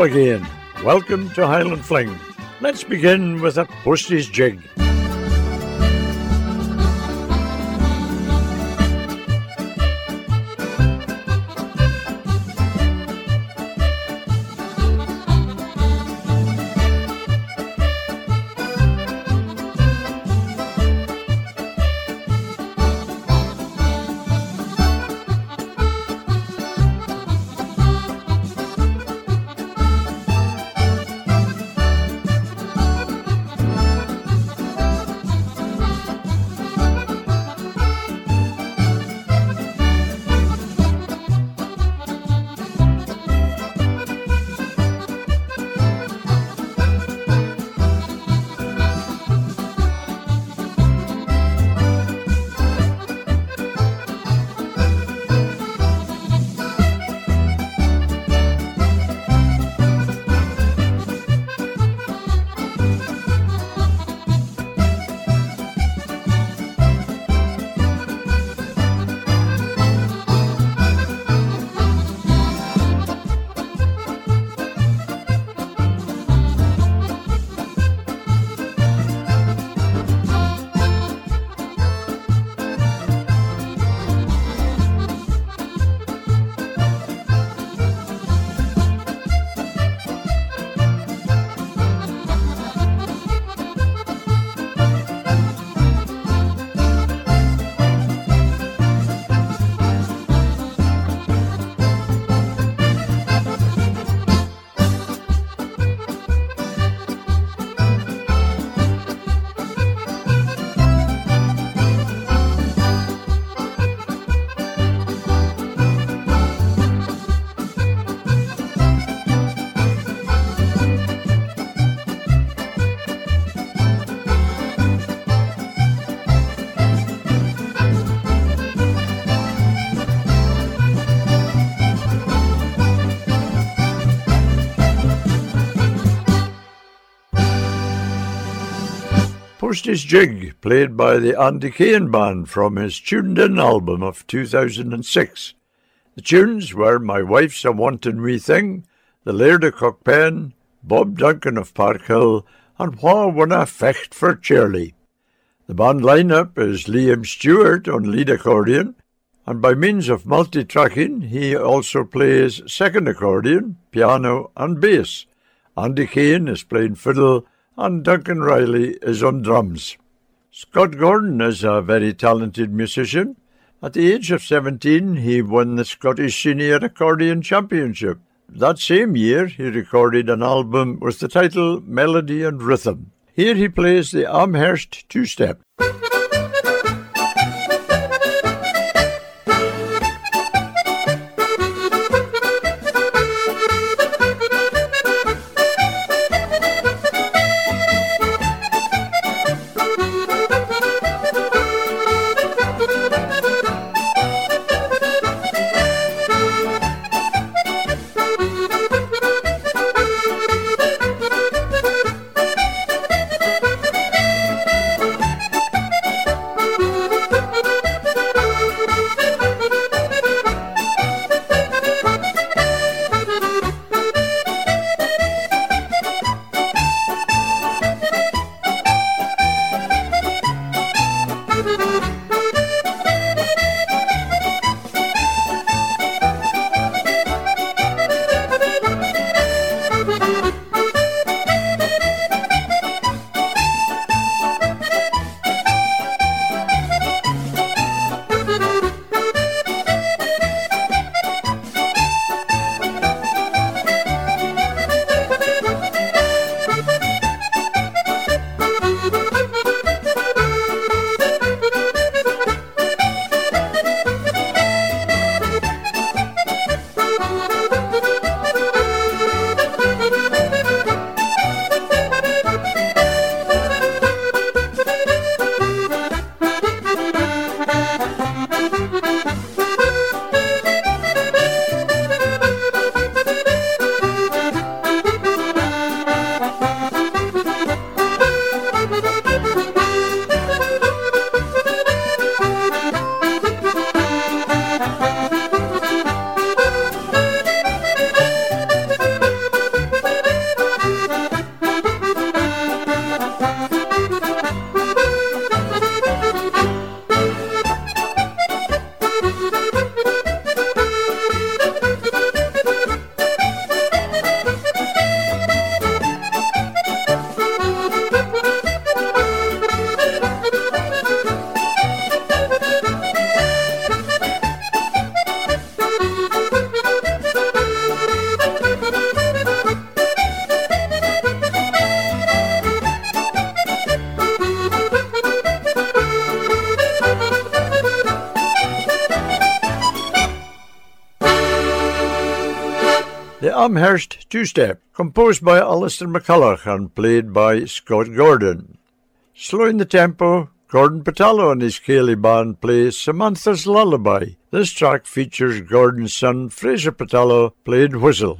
Hello again. Welcome to Highland Fling. Let's begin with a postage jig. Postage Jig, played by the Andy Kane Band from his Tuned In album of 2006. The tunes were My Wife's a Wantin' Wee Thing, The Laird of Cockpen, Bob Duncan of Parkhill, and Wha Wunna Fecht for Charlie. The band lineup is Liam Stewart on lead accordion, and by means of multi-tracking he also plays second accordion, piano and bass. Andy Kane is playing fiddle and Duncan Riley is on drums. Scott Gordon is a very talented musician. At the age of 17, he won the Scottish Senior Accordion Championship. That same year, he recorded an album with the title Melody and Rhythm. Here he plays the Amherst two-step. Amherst Two-Step, composed by Alistair McCulloch and played by Scott Gordon. Slowing the tempo, Gordon Pattullo and his Ceilidh band play Samantha's Lullaby. This track features Gordon's son Fraser Pattullo played whistle.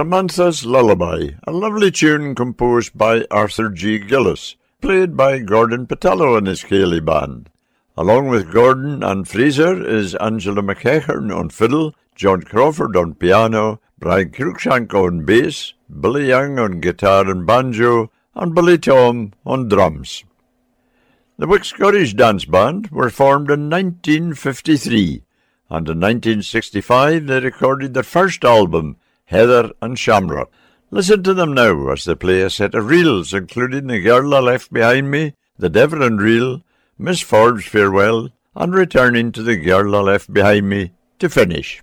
Samantha's Lullaby, a lovely tune composed by Arthur G. Gillis, played by Gordon Pattullo and his Ceilidh band. Along with Gordon and Fraser is Angela McEachern on fiddle, John Crawford on piano, Brian Cruikshank on bass, Billy Young on guitar and banjo, and Billy Tom on drums. The Wick Scottish Dance Band were formed in 1953, and in 1965 they recorded their first album, Heather and Shamrock. Listen to them now as they play a set of reels, including The Girl I Left Behind Me, The Deveron Reel, Miss Forbes Farewell, and returning to The Girl I Left Behind Me to finish.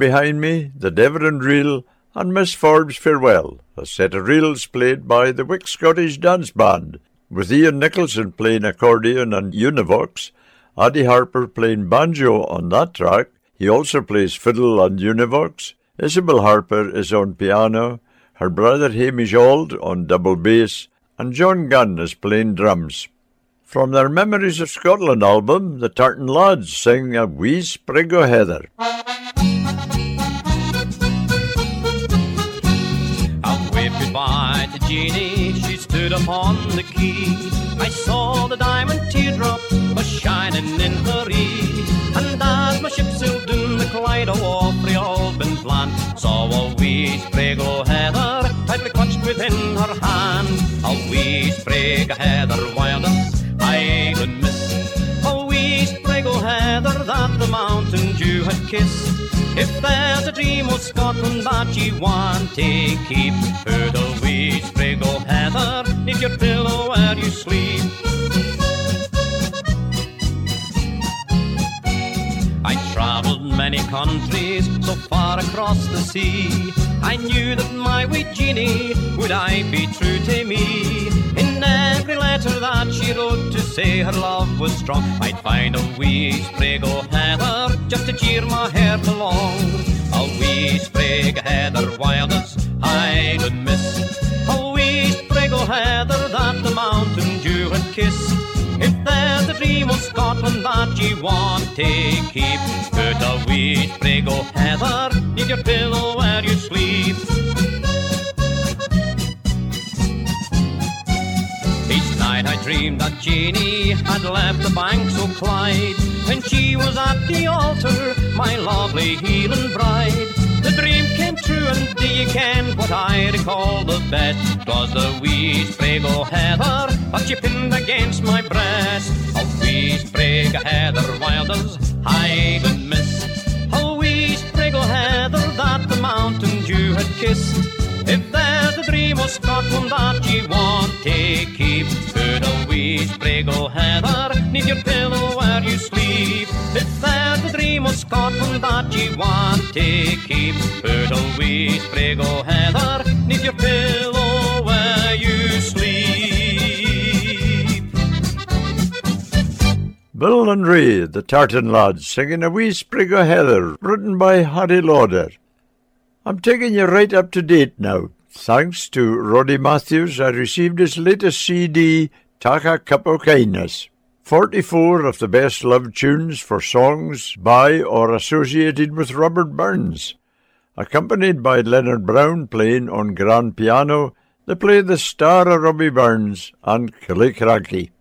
Behind Me, The Deveron Reel, and Miss Forbes' Farewell, a set of reels played by the Wick Scottish Dance Band, with Ian Nicholson playing accordion and univox, Addie Harper playing banjo on that track. He also plays fiddle and univox. Isabel Harper is on piano, her brother Hamish Auld on double bass, and John Gunn is playing drums. From their Memories of Scotland album, the Tartan Lads sing a wee sprig o' heather. Goodbye she stood upon the quay. I saw the diamond teardrop was shining in her eye. And as my ship sailed in the Clyde, a war free Albin's land, saw a wee sprig o' heather tightly clutched within her hand. A wee sprig o' heather wild as I could miss. A wee sprig o' heather that the mountain dew had kissed. If there's a dream of Scotland that ye want to keep, put a wee sprig o' heather neath your pillow where you sleep. I travelled many countries so far across the sea. I knew that my wee Jeanie would I be true to me. In every letter that she wrote to say her love was strong, I'd find a wee sprig o' heather just to cheer my heart along. A wee sprig o' heather wild as I would miss. Wee o' heather that the mountain dew had kissed. If there's a dream of Scotland that ye want to keep, put a wee o' heather in your pillow where you sleep. Each night I dreamed that Jeanie had left the banks o' Clyde when she was at the altar, my lovely Hieland bride. The dream came true, and you ken what I recall the best? 'Twas the wee sprig o' heather that she pinned against my breast. A wee sprig o' heather wild as I could miss. A mountain dew had kissed. If there's a dream of Scotland that ye want to keep, put a wee sprig o' heather neath your pillow where you sleep. If there's a dream of Scotland that ye want to keep, put a wee sprig o' heather neath your pillow where you sleep. Bill and Ray, the Tartan Lads, singing a wee sprig o' heather, written by Harry Lauder. I'm taking you right up to date now. Thanks to Roddy Matthews, I received his latest CD, Taka Cup o' Kindness. 44 of the best loved tunes for songs by or associated with Robert Burns. Accompanied by Leonard Brown playing on grand piano, they play the star of Robbie Burns and Killiecrankie.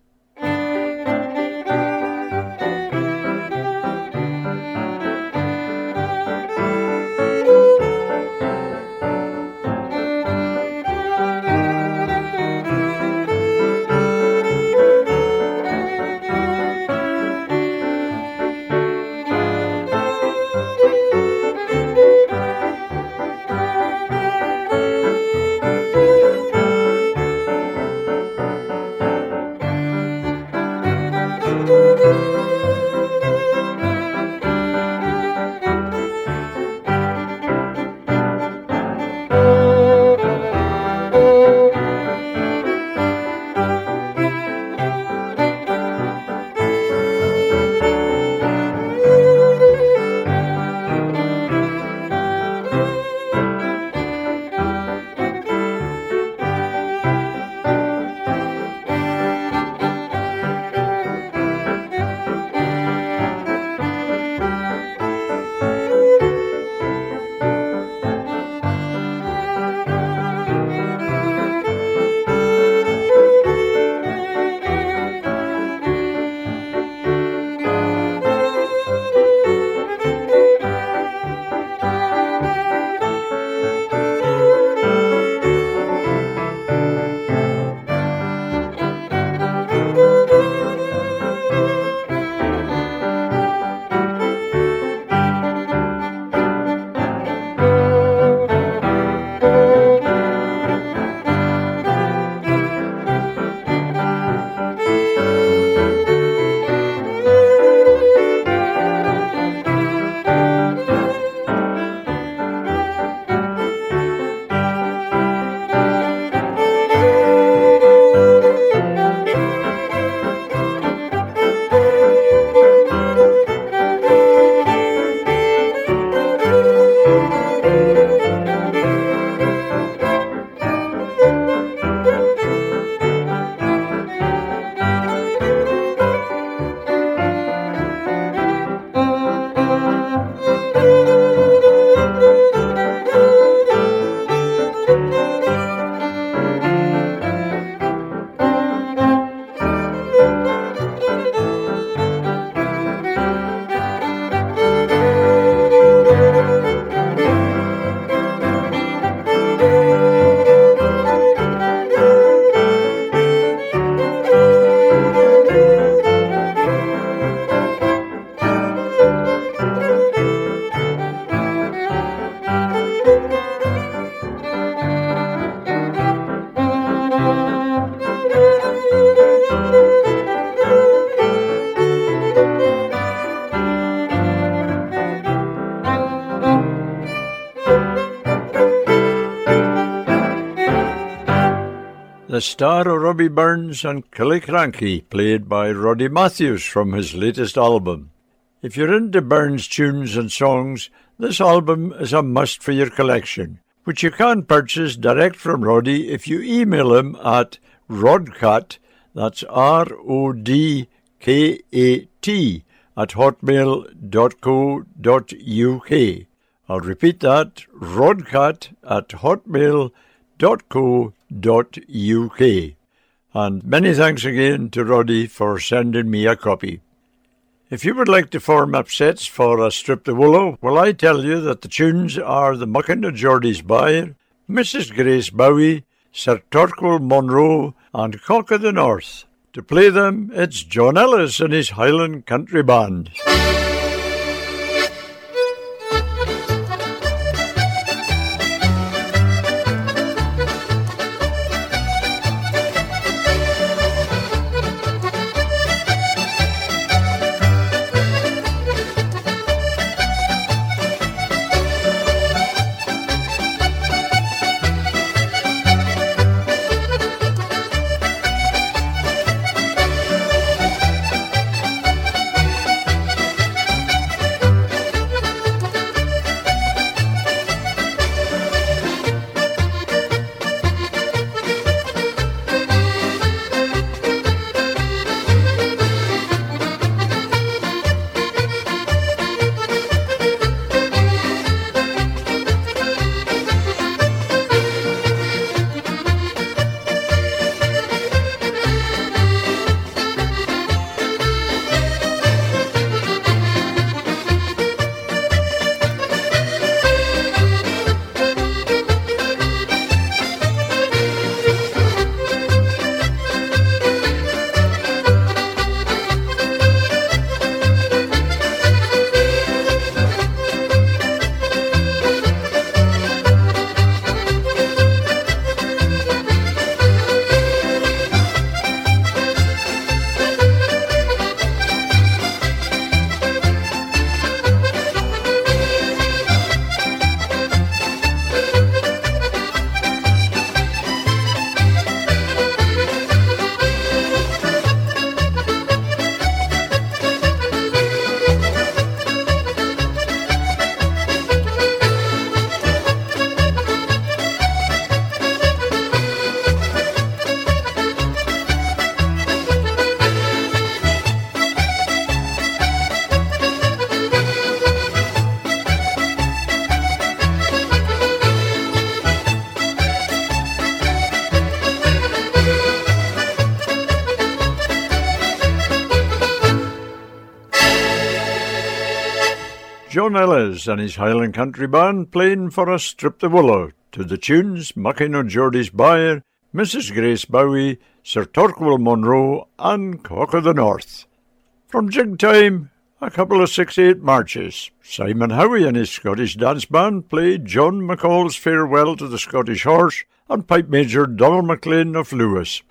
The star of Robbie Burns and Killiecrankie, played by Roddy Matthews from his latest album. If you're into Burns tunes and songs, this album is a must for your collection, which you can purchase direct from Roddy if you email him at rodcat, that's R-O-D-K-A-T, at hotmail.co.uk. I'll repeat that, rodcat at hotmail.co.uk. Dot uk and many thanks again to Roddy for sending me a copy. If you would like to form upsets for a strip the willow, well, I tell you that the tunes are the Mucking of Geordie's Byre, Mrs. Grace Bowie, Sir Torquil Monroe, and Cock of the North. To play them, it's John Ellis and his Highland Country Band. Ellis and his Highland Country Band playing for us Strip the Willow to the tunes Mucking on Geordie's Byre, Mrs. Grace Bowie, Sir Torquil Monroe, and Cock of the North. From jig time, a couple of six-eight marches. Simon Howie and his Scottish dance band played John McCall's Farewell to the Scottish Horse and Pipe Major Donald MacLean of Lewis.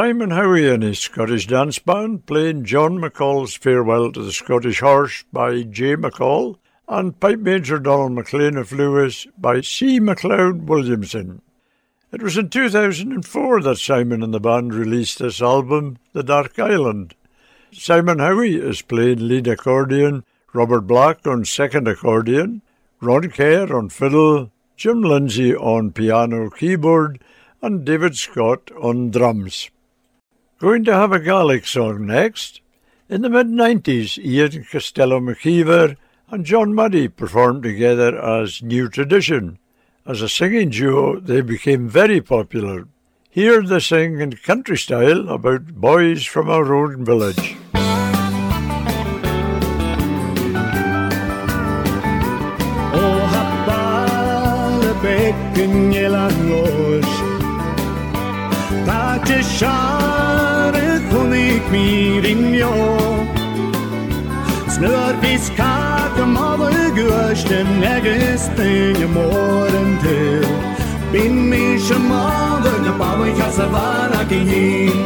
Simon Howie and his Scottish dance band playing John McCall's Farewell to the Scottish Horse by J. McCall and Pipe Major Donald MacLean of Lewis by C. MacLeod Williamson. It was in 2004 that Simon and the band released this album, The Dark Island. Simon Howie is playing lead accordion, Robert Black on second accordion, Ron Kerr on fiddle, Jim Lindsay on piano keyboard, and David Scott on drums. Going to have a Gaelic song next. In the mid 90s, Ian Costello McKeever and John Muddy performed together as New Tradition. As a singing duo, they became very popular. Here they sing in country style about boys from our own village. Oh, share gik min linje Snørfiskaken over gørsten er gøsten i morgen til Bin min sjamaden og bare kjassa var ikke hin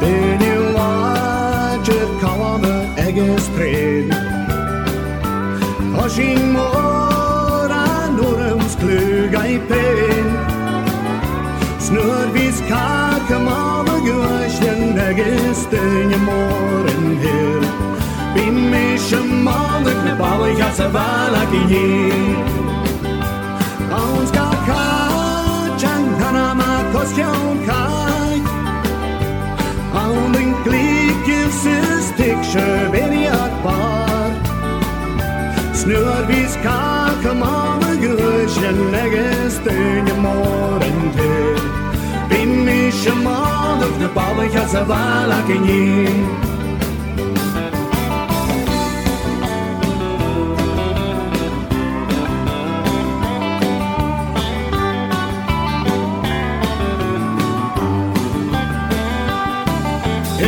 Bin i lager kavame eges pred mora norums kluga i pen Snørfiskaken густыне морем Binmişim aldık ne balı yasa valak iyi Ağız kaka Çantanama kosyon kay Ağın klik yüzsüz tek şöberi akbar Snur biz kakamalı güçlenle gestüne morente Binmişim aldık ne bawi kasavala ki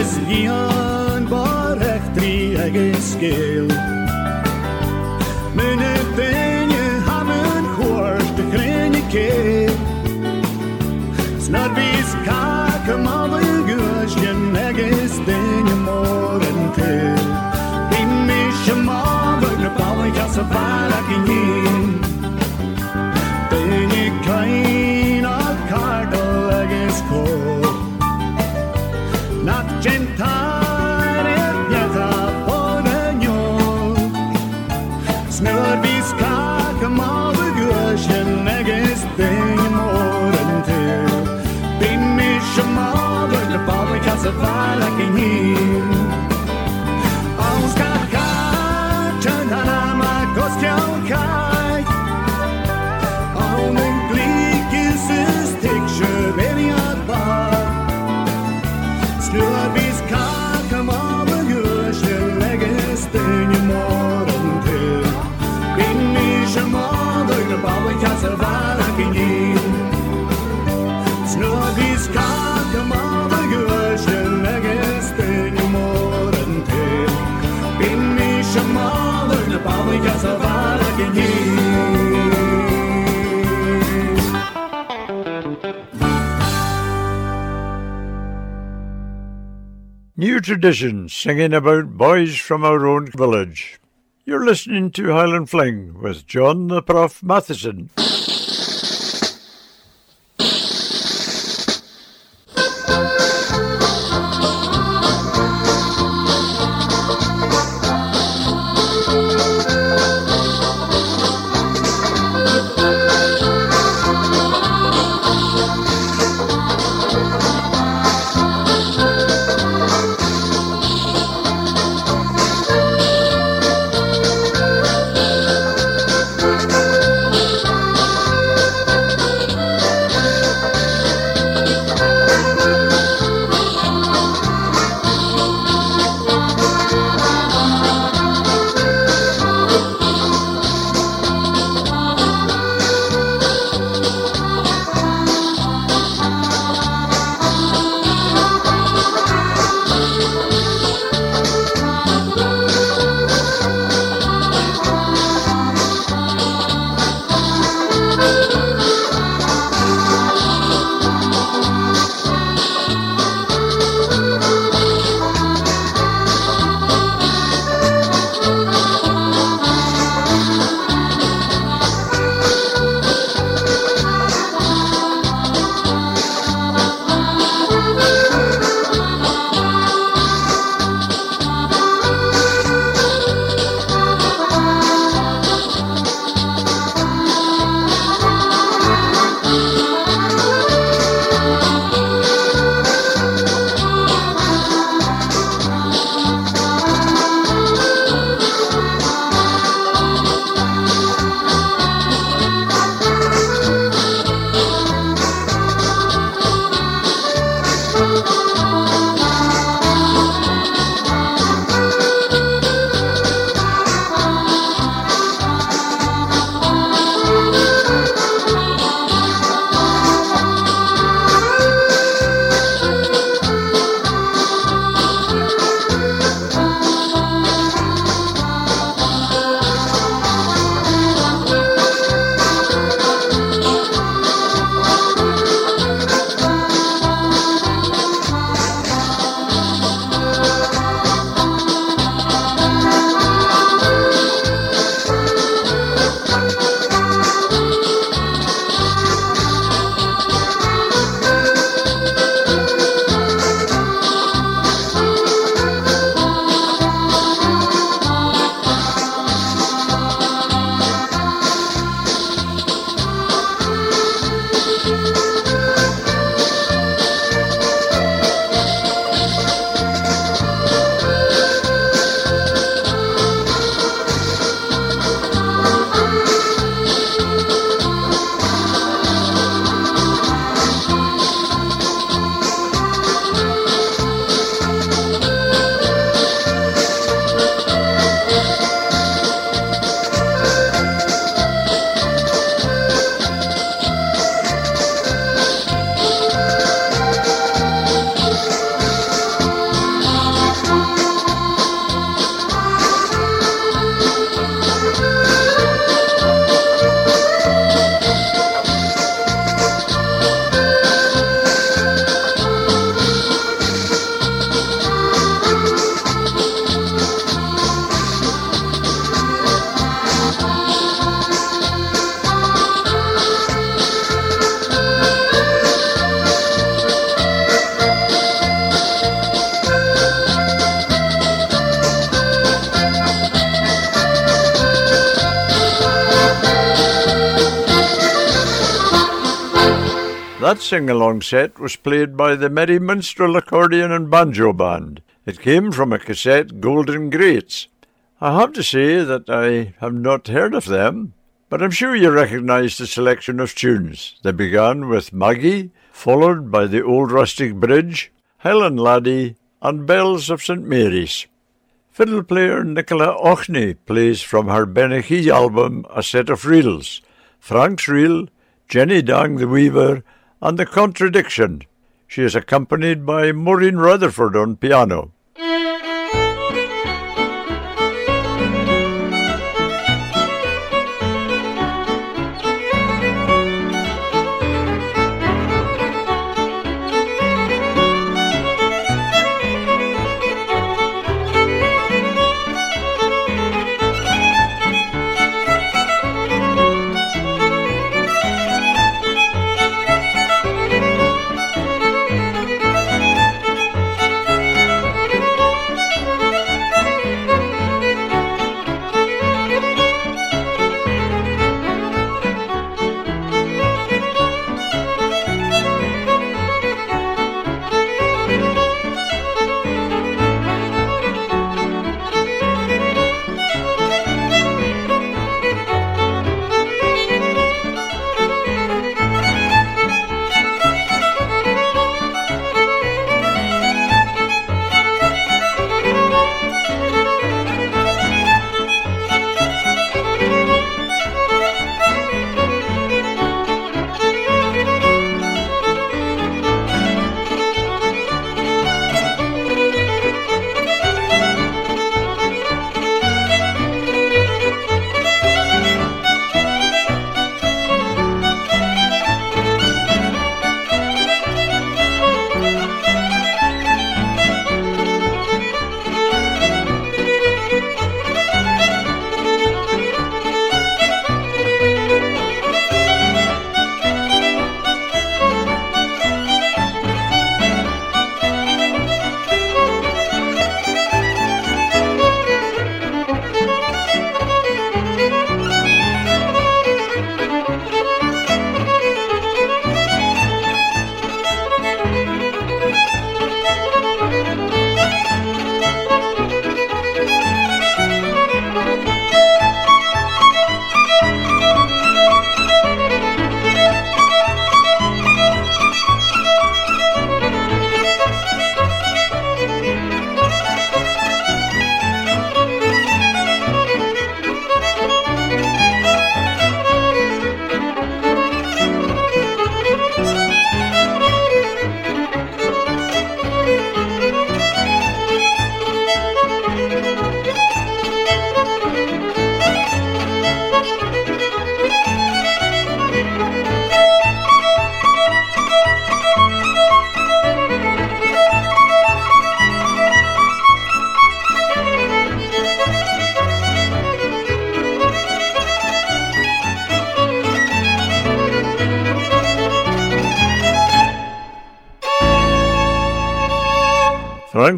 Is Ian bar echtri agus scéil Mune daine haman chuir de chréine cé Snar vís bá gas a bhla in Daine caiin á cardal agus có Not gentare pieta podaño Snur vis kaka mave gushen neges ding morente Bimmi shamave na baba casa vala kin Aus New Tradition, singing about boys from our own village. You're listening to Highland Fling with John the Prof Matheson. That sing-along set was played by the Merry Minstrel Accordion and Banjo Band. It came from a cassette Golden Greats. I have to say that I have not heard of them, but I'm sure you recognise the selection of tunes. They began with Maggie, followed by the Old Rustic Bridge, Hielan Laddie, and Bells of St Mary's. Fiddle player Nicola Ochney plays from her Benachie album a set of reels, Frank's reel, Jenny Dang the Weaver, and The Contradiction. She is accompanied by Maureen Rutherford on piano.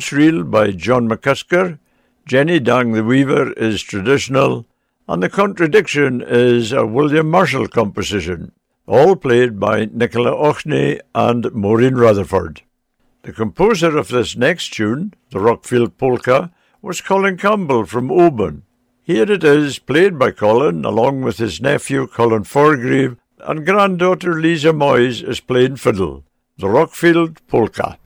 Frank's Reel by John McCusker, Jenny Dang the Weaver is traditional, and The Contradiction is a William Marshall composition, all played by Nicola Ochney and Maureen Rutherford. The composer of this next tune, the Rockfield Polka, was Colin Campbell from Oban. Here it is, played by Colin along with his nephew Colin Forgreave, and granddaughter Lisa Moyes is playing fiddle. The Rockfield Polka.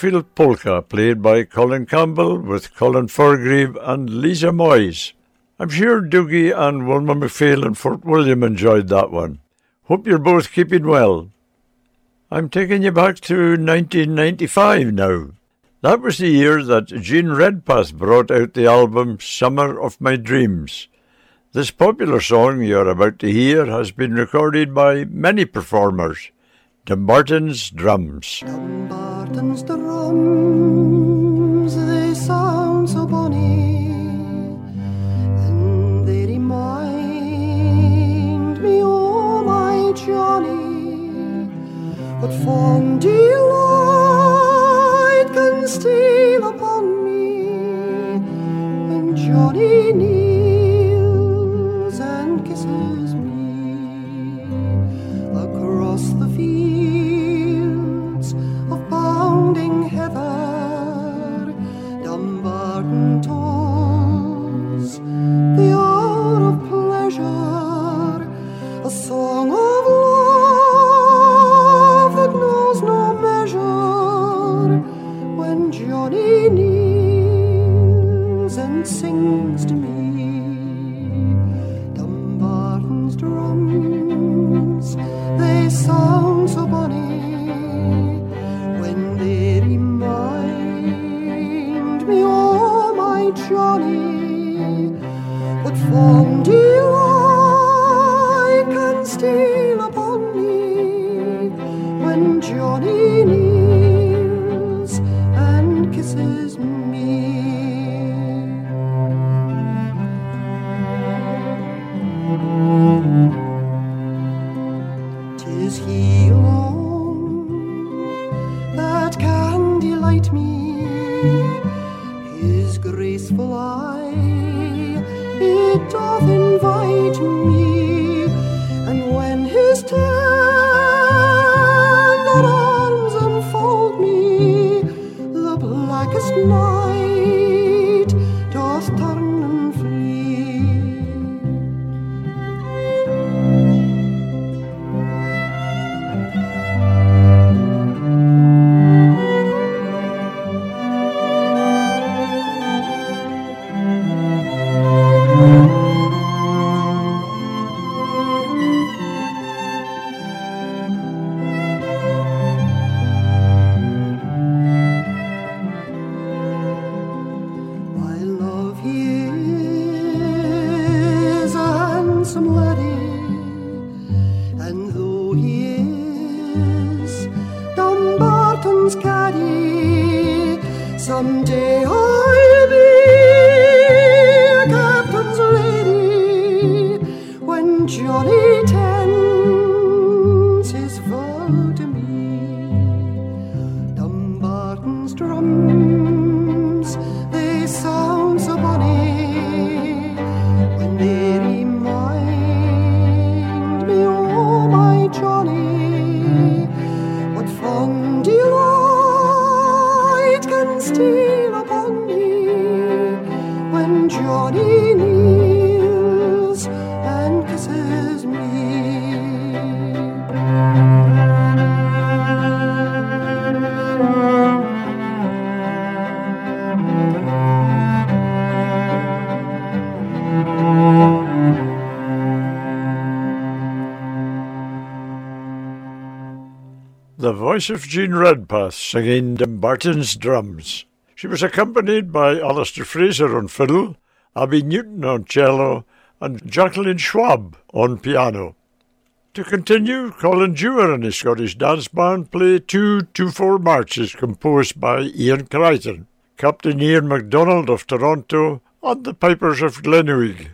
Rockfield Polka, played by Colin Campbell with Colin Forgreave and Lisa Moyes. I'm sure Doogie and Wilma McPhail and Fort William enjoyed that one. Hope you're both keeping well. I'm taking you back to 1995 now. That was the year that Jean Redpath brought out the album Summer of My Dreams. This popular song you're about to hear has been recorded by many performers. Dumbarton's Drums. Dumbarton's drums, they sound so bonny, and they remind me, oh my Johnny, what fond delight can steal upon me when Johnny kneels and kisses voice of Jean Redpath singing Dumbarton's Drums. She was accompanied by Alasdair Fraser on fiddle, Abby Newton on cello, and Jacqueline Schwab on piano. To continue, Colin Dewar and his Scottish dance band play two 2-4 marches composed by Ian Crichton, Captain Ian MacDonald of Toronto, and the Pipers of Glenouig.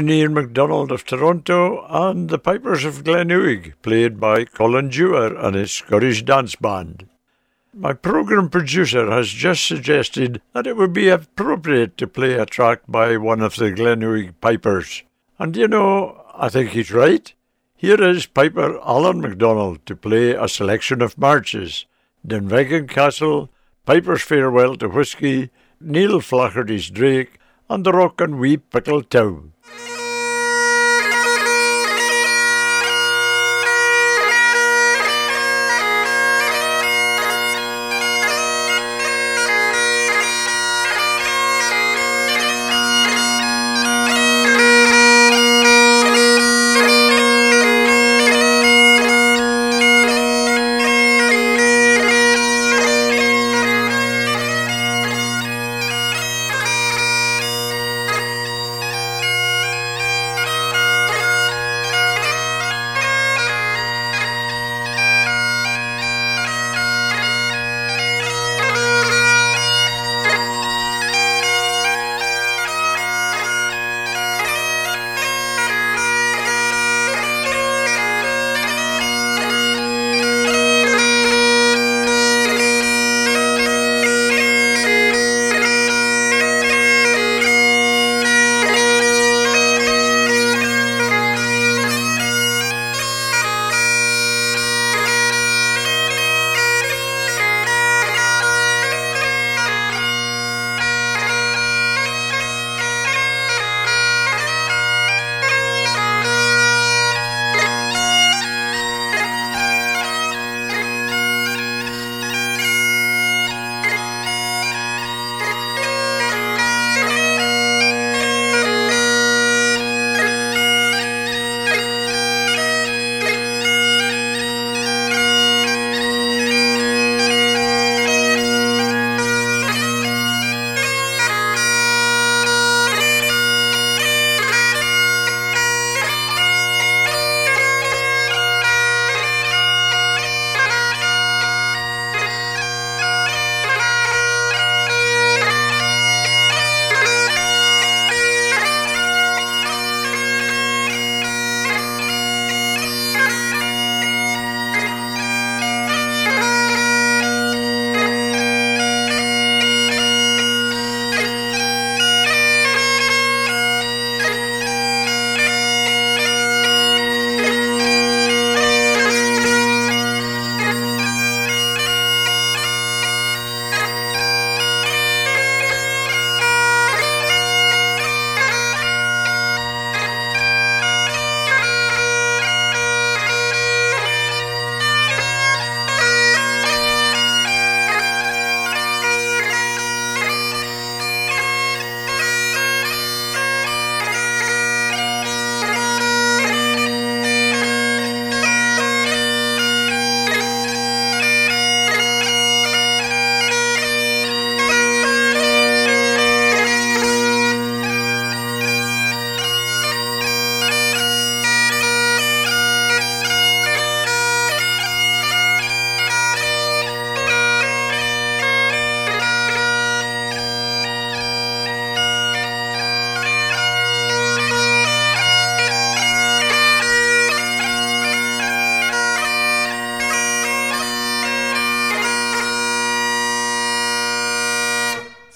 Captain Ian MacDonald of Toronto, and the Pipers of Glenouig, played by Colin Dewar and his Scottish Dance Band. My program producer has just suggested that it would be appropriate to play a track by one of the Glenouig Pipers. And you know, I think he's right. Here is Piper Alan MacDonald to play a selection of marches Dunvegan Castle, Piper's Farewell to Whisky, Neil Flaherty's Drake, and the Rock and Wee Pickle Tow.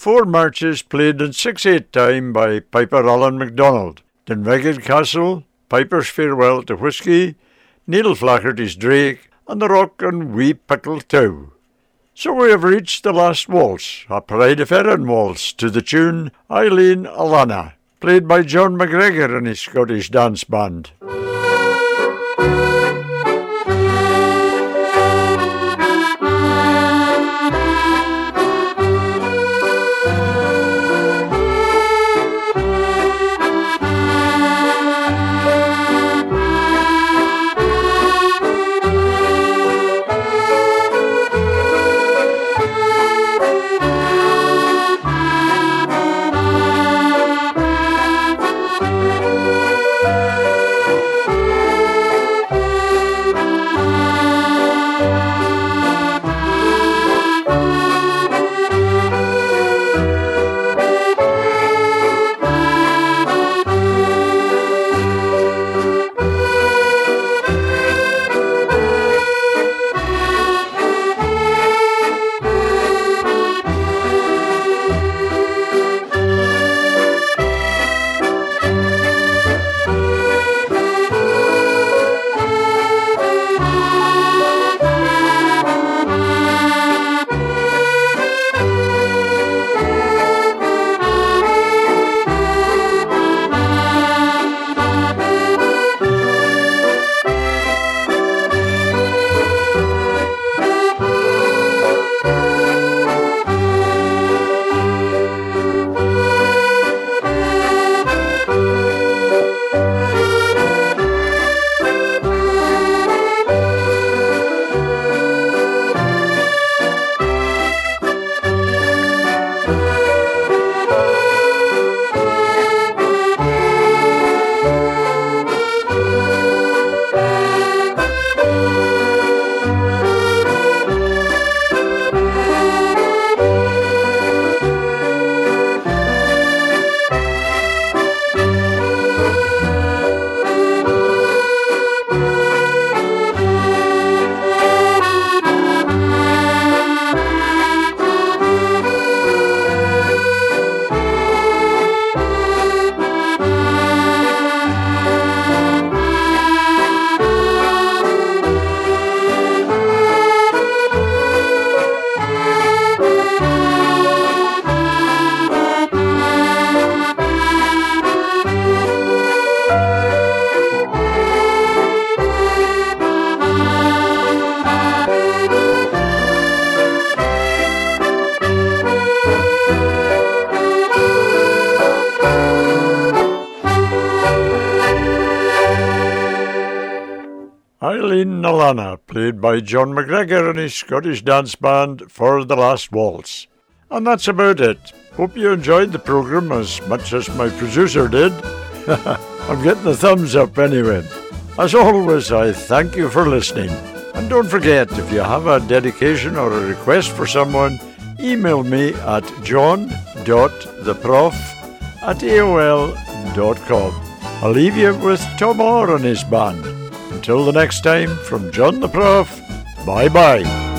Four marches played in 6-8 time by Piper Alan MacDonald. Dunvegan Castle, Piper's Farewell to Whisky, Neil Flaherty's Drake, and the Rock and Wee Pickle Tow. So we have reached the last waltz, a Pride of Erin waltz, to the tune Eileen Alannah, played by John McGregor and his Scottish Dance Band. Played by John McGregor and his Scottish dance band for The Last Waltz. And that's about it. Hope you enjoyed the programme as much as my producer did. I'm getting the thumbs up anyway. As always, I thank you for listening. And don't forget, if you have a dedication or a request for someone, email me at john.theprof at aol.com. I'll leave you with Tom Orr and his band. Until the next time, from John the Prof, bye bye.